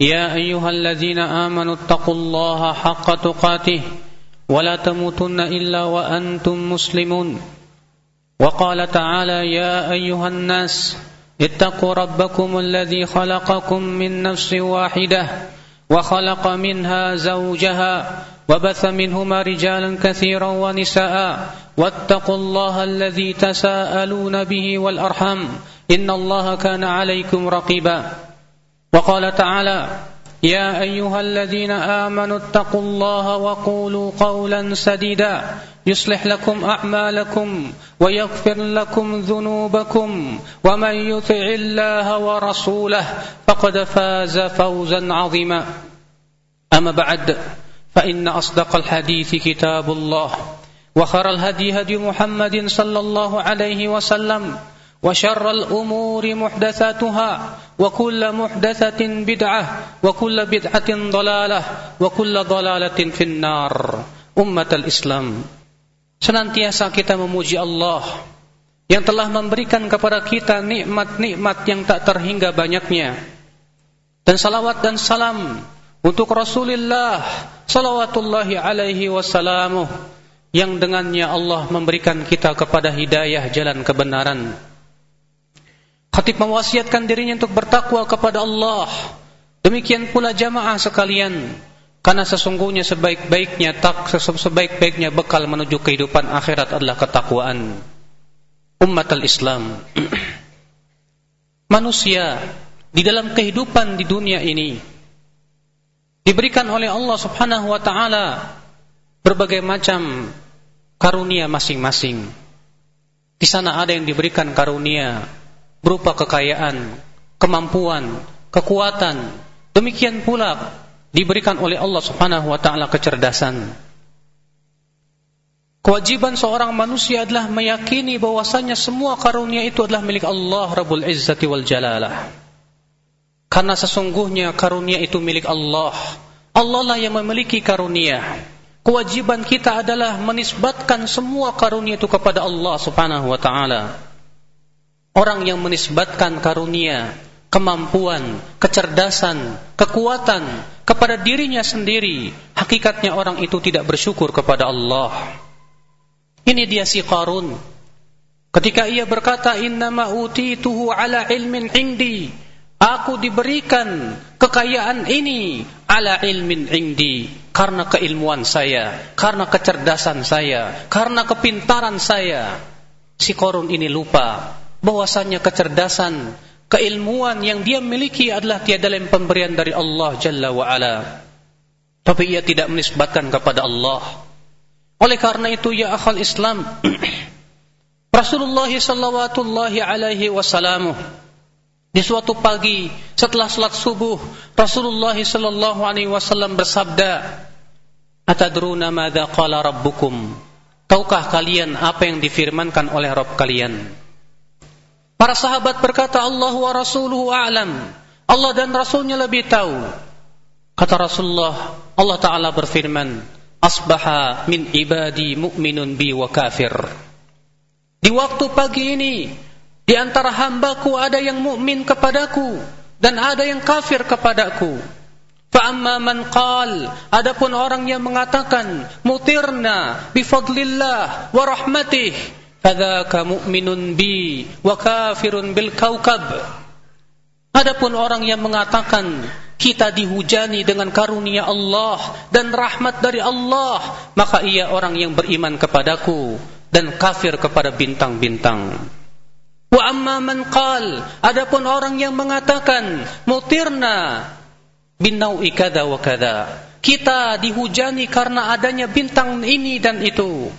يا أيها الذين آمنوا اتقوا الله حق تقاته ولا تموتن إلا وأنتم مسلمون. وقال تعالى يا أيها الناس اتقوا ربكم الذي خلقكم من نفس واحدة وخلق منها زوجها وبث منهما رجالا كثيرا ونساء واتقوا الله الذي تساءلون به والأرحم إن الله كان عليكم رقيبا. وقال تعالى يا أيها الذين آمنوا اتقوا الله وقولوا قولا سديدا يصلح لكم أعمالكم ويغفر لكم ذنوبكم ومن يطع الله ورسوله فقد فاز فوزا عظيما. أما بعد فإن أصدق الحديث كتاب الله وخر الهدي هدي محمد صلى الله عليه وسلم وشر الأمور محدثاتها وكل محدثة بدعة وكل بدعة ضلالة وكل ضلالة في النار أمة الإسلام Senantiasa kita memuji Allah yang telah memberikan kepada kita nikmat-nikmat yang tak terhingga banyaknya. Dan salawat dan salam untuk Rasulullah salawatullahi alaihi wasallamu yang dengannya Allah memberikan kita kepada hidayah jalan kebenaran. Khatib mewasiatkan dirinya untuk bertakwa kepada Allah. Demikian pula jamaah sekalian. Karena sesungguhnya sebaik-baiknya tak sebaik-baiknya bekal menuju kehidupan akhirat adalah ketakwaan. Umat al-Islam. Manusia di dalam kehidupan di dunia ini diberikan oleh Allah Subhanahu wa taala berbagai macam karunia masing-masing. Di sana ada yang diberikan karunia berupa kekayaan, kemampuan, kekuatan. Demikian pula diberikan oleh Allah Subhanahu wa taala kecerdasan. Kewajiban seorang manusia adalah meyakini bahwasanya semua karunia itu adalah milik Allah Rabbul Izzati wal Jalalah. Karena sesungguhnya karunia itu milik Allah. Allah lah yang memiliki karunia. Kewajiban kita adalah menisbatkan semua karunia itu kepada Allah Subhanahu wa taala. Orang yang menisbatkan karunia, kemampuan, kecerdasan, kekuatan kepada dirinya sendiri, hakikatnya orang itu tidak bersyukur kepada Allah. Ini dia si Qarun. Ketika ia berkata, "Innama utituhu ala ilmin indi." Aku diberikan kekayaan ini ala ilmin indi karena keilmuan saya, karena kecerdasan saya, karena kepintaran saya. Si Korun ini lupa bahwasanya kecerdasan, keilmuan yang dia miliki adalah tiada lain pemberian dari Allah Jalla wa ala. Tapi ia tidak menisbatkan kepada Allah. Oleh karena itu ya akhal Islam, Rasulullah sallallahu alaihi wasallam di suatu pagi setelah salat subuh Rasulullah sallallahu alaihi wasallam bersabda, "Atadruna madza qala rabbukum?" Tahukah kalian apa yang difirmankan oleh Rabb kalian? Para sahabat berkata Allah wa rasuluhu a'lam. Allah dan Rasulnya lebih tahu. Kata Rasulullah, Allah Ta'ala berfirman, Asbaha min ibadi mu'minun bi wa kafir. Di waktu pagi ini, di antara hambaku ada yang mukmin kepadaku, dan ada yang kafir kepadaku. Fa'amma man qal, adapun orang yang mengatakan, mutirna bifadlillah wa rahmatih, fadzaka mu'minun bi wa kafirun bil kaukab Adapun orang yang mengatakan kita dihujani dengan karunia Allah dan rahmat dari Allah, maka ia orang yang beriman kepadaku dan kafir kepada bintang-bintang. Wa amma man qal, adapun orang yang mengatakan mutirna bin nau'i kada wa kada. Kita dihujani karena adanya bintang ini dan itu.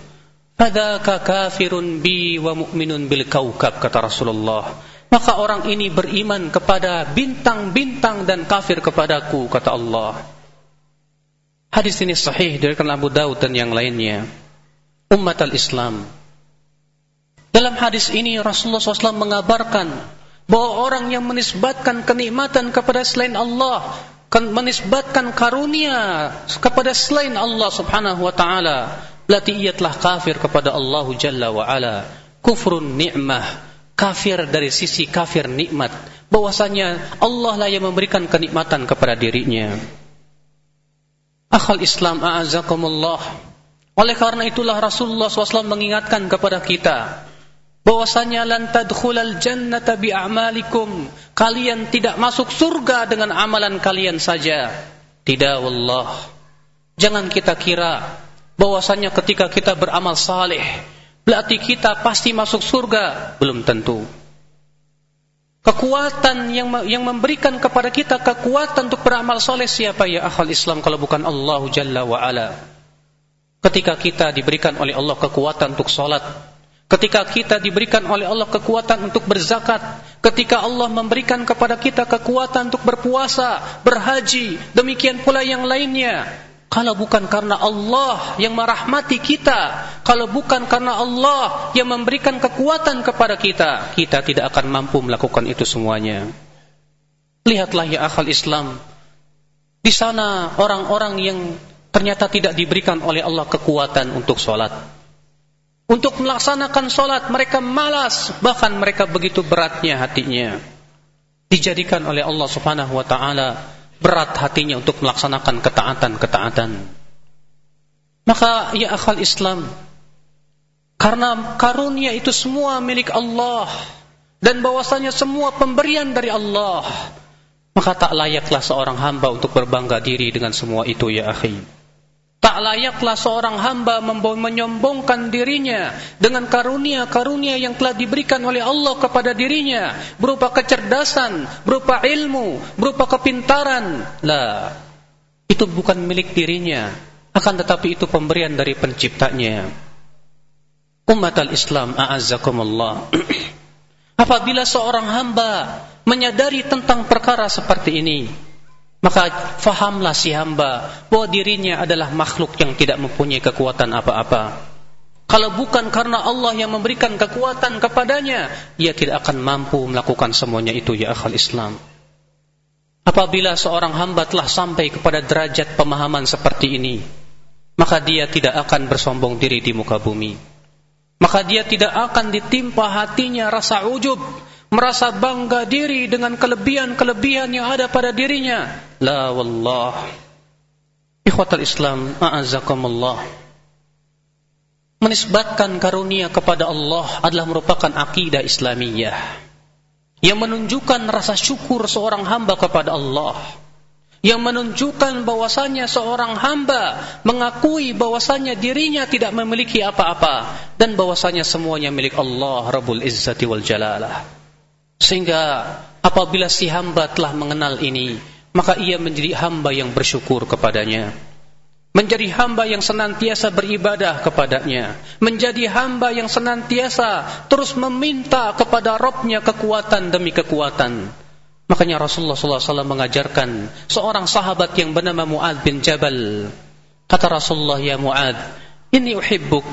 Fadzaka kafirun bi wa mu'minun bil kaukab kata Rasulullah. Maka orang ini beriman kepada bintang-bintang dan kafir kepadaku kata Allah. Hadis ini sahih dari Abu Daud dan yang lainnya. Umat al-Islam. Dalam hadis ini Rasulullah SAW mengabarkan bahwa orang yang menisbatkan kenikmatan kepada selain Allah, menisbatkan karunia kepada selain Allah Subhanahu wa taala, berarti ia telah kafir kepada Allah Jalla wa ala. Kufrun ni'mah, kafir dari sisi kafir nikmat. Bahwasanya Allah lah yang memberikan kenikmatan kepada dirinya. Akhal Islam a'azakumullah. Oleh karena itulah Rasulullah SAW mengingatkan kepada kita bahwasanya lan tadkhulal jannata bi a'malikum. Kalian tidak masuk surga dengan amalan kalian saja. Tidak wallah. Jangan kita kira bahwasanya ketika kita beramal saleh berarti kita pasti masuk surga, belum tentu. Kekuatan yang yang memberikan kepada kita kekuatan untuk beramal soleh siapa ya akhal Islam kalau bukan Allah Jalla wa ala. Ketika kita diberikan oleh Allah kekuatan untuk solat, ketika kita diberikan oleh Allah kekuatan untuk berzakat, ketika Allah memberikan kepada kita kekuatan untuk berpuasa, berhaji, demikian pula yang lainnya, kalau bukan karena Allah yang merahmati kita, kalau bukan karena Allah yang memberikan kekuatan kepada kita, kita tidak akan mampu melakukan itu semuanya. Lihatlah ya akal Islam. Di sana orang-orang yang ternyata tidak diberikan oleh Allah kekuatan untuk sholat. Untuk melaksanakan sholat mereka malas, bahkan mereka begitu beratnya hatinya. Dijadikan oleh Allah subhanahu wa ta'ala berat hatinya untuk melaksanakan ketaatan-ketaatan. Maka ya akal Islam, karena karunia itu semua milik Allah dan bahwasanya semua pemberian dari Allah, maka tak layaklah seorang hamba untuk berbangga diri dengan semua itu ya akhi. Tak layaklah seorang hamba menyombongkan dirinya dengan karunia-karunia yang telah diberikan oleh Allah kepada dirinya berupa kecerdasan, berupa ilmu, berupa kepintaran. Lah, itu bukan milik dirinya, akan tetapi itu pemberian dari penciptanya. Umat al-Islam a'azzakumullah. Apabila seorang hamba menyadari tentang perkara seperti ini, maka fahamlah si hamba bahwa dirinya adalah makhluk yang tidak mempunyai kekuatan apa-apa. Kalau bukan karena Allah yang memberikan kekuatan kepadanya, ia tidak akan mampu melakukan semuanya itu ya akal Islam. Apabila seorang hamba telah sampai kepada derajat pemahaman seperti ini, maka dia tidak akan bersombong diri di muka bumi. Maka dia tidak akan ditimpa hatinya rasa ujub, merasa bangga diri dengan kelebihan-kelebihan yang ada pada dirinya. La wallah. Ikhwatal Islam, a'azakumullah. Menisbatkan karunia kepada Allah adalah merupakan akidah Islamiyah yang menunjukkan rasa syukur seorang hamba kepada Allah yang menunjukkan bahwasanya seorang hamba mengakui bahwasanya dirinya tidak memiliki apa-apa dan bahwasanya semuanya milik Allah Rabbul Izzati wal Jalalah. Sehingga apabila si hamba telah mengenal ini, maka ia menjadi hamba yang bersyukur kepadanya. Menjadi hamba yang senantiasa beribadah kepadanya. Menjadi hamba yang senantiasa terus meminta kepada Robnya kekuatan demi kekuatan. Makanya Rasulullah SAW mengajarkan seorang sahabat yang bernama Mu'ad bin Jabal. Kata Rasulullah, Ya Mu'ad, ini uhibbuk.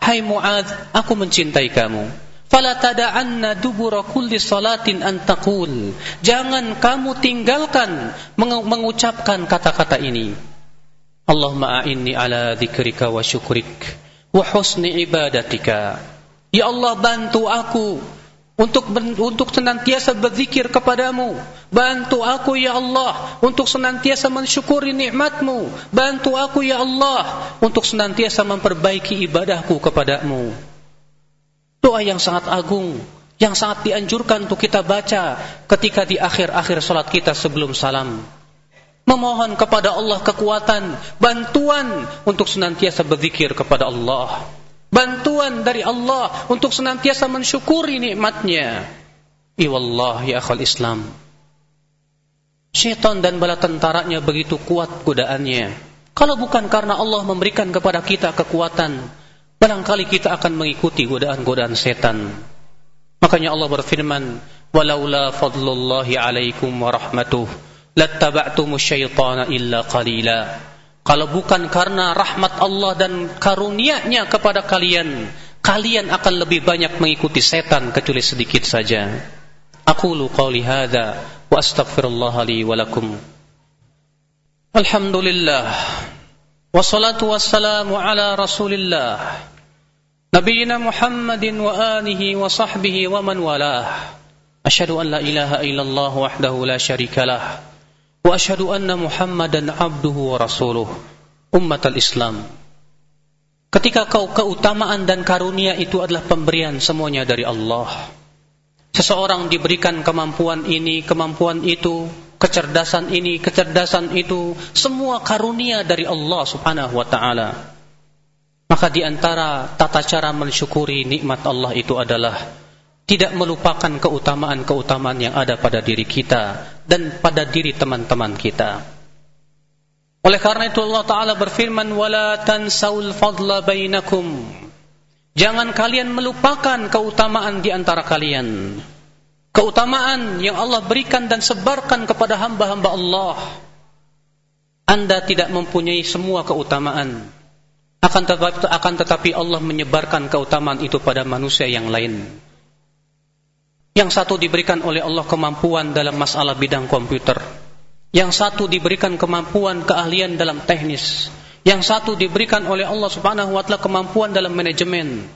Hai Mu'ad, aku mencintai kamu. Fala tada'anna dubura kulli salatin an taqul. Jangan kamu tinggalkan mengucapkan kata-kata ini. Allahumma a'inni ala dzikrika wa syukrik wa husni ibadatika. Ya Allah bantu aku untuk untuk senantiasa berzikir kepadamu. Bantu aku ya Allah untuk senantiasa mensyukuri nikmatmu. Bantu aku ya Allah untuk senantiasa memperbaiki ibadahku kepadamu. Doa yang sangat agung, yang sangat dianjurkan untuk kita baca ketika di akhir-akhir salat kita sebelum salam. Memohon kepada Allah kekuatan, bantuan untuk senantiasa berzikir kepada Allah. Bantuan dari Allah untuk senantiasa mensyukuri nikmatnya. Iwallah ya akhal Islam. Syaitan dan bala tentaranya begitu kuat godaannya. Kalau bukan karena Allah memberikan kepada kita kekuatan, barangkali kita akan mengikuti godaan-godaan setan. Makanya Allah berfirman, "Walaula fadlullahi 'alaikum wa rahmatuh, lattaba'tumus syaitana illa qalila." kalau bukan karena rahmat Allah dan karunia-Nya kepada kalian, kalian akan lebih banyak mengikuti setan kecuali sedikit saja. Aqulu qawli hadza wa astaghfirullah li wa lakum. Alhamdulillah. Nabiyyina Muhammadin wa alihi wa sahbihi wa man walah. Asyhadu an la ilaha illallah wahdahu la syarika lah. Wa asyhadu anna Muhammadan abduhu wa rasuluh. Ummatal Islam. Ketika kau keutamaan dan karunia itu adalah pemberian semuanya dari Allah. Seseorang diberikan kemampuan ini, kemampuan itu, kecerdasan ini, kecerdasan itu, semua karunia dari Allah Subhanahu wa taala. Maka di antara tata cara mensyukuri nikmat Allah itu adalah tidak melupakan keutamaan-keutamaan yang ada pada diri kita dan pada diri teman-teman kita. Oleh karena itu Allah Ta'ala berfirman, وَلَا تَنْسَوْا الْفَضْلَ بَيْنَكُمْ Jangan kalian melupakan keutamaan di antara kalian keutamaan yang Allah berikan dan sebarkan kepada hamba-hamba Allah. Anda tidak mempunyai semua keutamaan. Akan tetapi, akan tetapi Allah menyebarkan keutamaan itu pada manusia yang lain. Yang satu diberikan oleh Allah kemampuan dalam masalah bidang komputer. Yang satu diberikan kemampuan keahlian dalam teknis. Yang satu diberikan oleh Allah Subhanahu wa taala kemampuan dalam manajemen.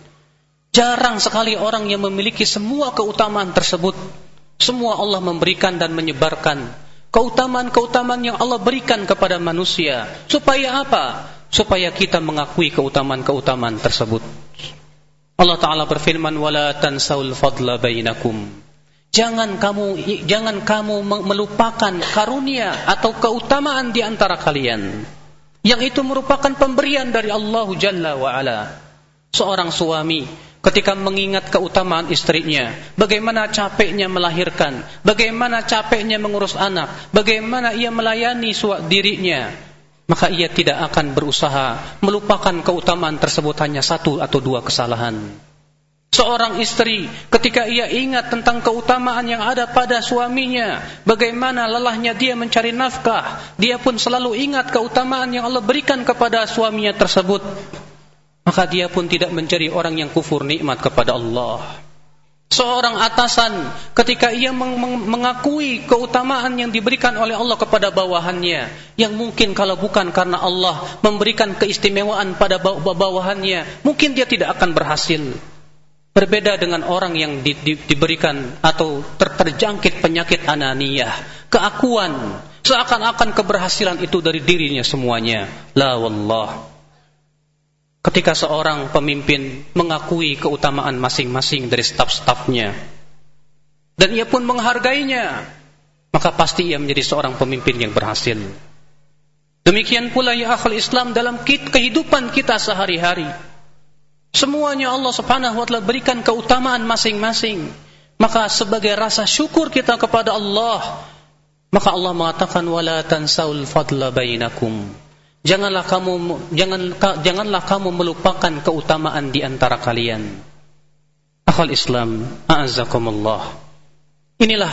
Jarang sekali orang yang memiliki semua keutamaan tersebut. Semua Allah memberikan dan menyebarkan. Keutamaan-keutamaan yang Allah berikan kepada manusia. Supaya apa? Supaya kita mengakui keutamaan-keutamaan tersebut. Allah Ta'ala berfirman, وَلَا تَنْسَوْا الْفَضْلَ بَيْنَكُمْ Jangan kamu jangan kamu melupakan karunia atau keutamaan di antara kalian. Yang itu merupakan pemberian dari Allah Jalla wa Ala. Seorang suami ketika mengingat keutamaan istrinya, bagaimana capeknya melahirkan, bagaimana capeknya mengurus anak, bagaimana ia melayani dirinya, maka ia tidak akan berusaha melupakan keutamaan tersebut hanya satu atau dua kesalahan. Seorang istri ketika ia ingat tentang keutamaan yang ada pada suaminya, bagaimana lelahnya dia mencari nafkah, dia pun selalu ingat keutamaan yang Allah berikan kepada suaminya tersebut maka dia pun tidak menjadi orang yang kufur nikmat kepada Allah. Seorang atasan ketika ia meng mengakui keutamaan yang diberikan oleh Allah kepada bawahannya yang mungkin kalau bukan karena Allah memberikan keistimewaan pada bawahannya mungkin dia tidak akan berhasil. Berbeda dengan orang yang di, di, diberikan atau ter, terjangkit penyakit ananiyah, keakuan, seakan-akan keberhasilan itu dari dirinya semuanya. La wallah ketika seorang pemimpin mengakui keutamaan masing-masing dari staf-stafnya dan ia pun menghargainya maka pasti ia menjadi seorang pemimpin yang berhasil. Demikian pula ya akhul Islam dalam kehidupan kita sehari-hari semuanya Allah subhanahu wa ta'ala berikan keutamaan masing-masing. Maka sebagai rasa syukur kita kepada Allah maka Allah mengatakan wala tansaul fadla bainakum Janganlah kamu jangan janganlah kamu melupakan keutamaan di antara kalian. Akhal Islam, a'azzakumullah. Inilah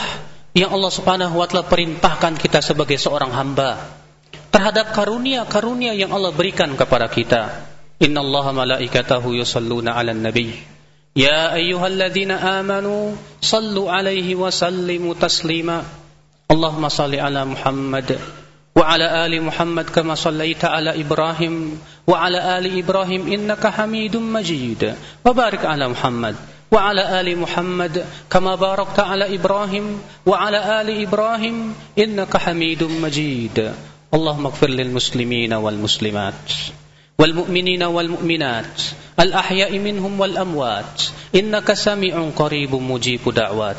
yang Allah Subhanahu wa taala perintahkan kita sebagai seorang hamba terhadap karunia-karunia yang Allah berikan kepada kita. Innallaha malaikatahu yusalluna 'alan nabi. Ya ayyuhalladzina amanu sallu 'alaihi wa sallimu taslima. Allahumma salli ala Muhammad وعلى آل محمد كما صليت على إبراهيم وعلى آل إبراهيم إنك حميد مجيد. وبارك على محمد وعلى آل محمد كما باركت على إبراهيم وعلى آل إبراهيم إنك حميد مجيد. اللهم اغفر للمسلمين والمسلمات والمؤمنين والمؤمنات الأحياء منهم والأموات. إنك سميع قريب مجيب دعوات.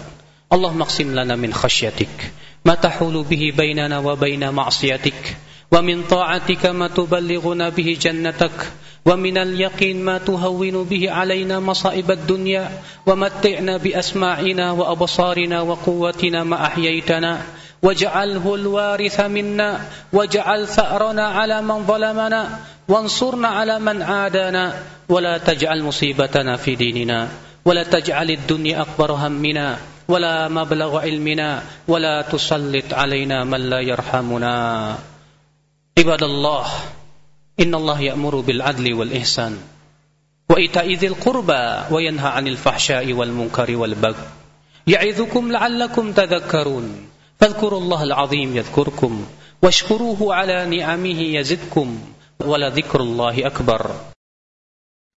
اللهم اقسم لنا من خشيتك ما تحول به بيننا وبين معصيتك. ومن طاعتك ما تبلغنا به جنتك. ومن اليقين ما تهون به علينا مصائب الدنيا. ومتعنا بأسماعنا وأبصارنا وقوتنا ما أحييتنا. واجعله الوارث منا. واجعل ثأرنا على من ظلمنا. وانصرنا على من عادانا. ولا تجعل مصيبتنا في ديننا. ولا تجعل الدنيا أكبر همنا. ولا مبلغ علمنا ولا تسلط علينا من لا يرحمنا. عباد الله إن الله يأمر بالعدل والإحسان وإيتاء ذي القربى وينهى عن الفحشاء والمنكر والبغي. يعظكم لعلكم تذكرون. فاذكروا الله العظيم يذكركم واشكروه على نعمه يزدكم. ولذكر الله أكبر.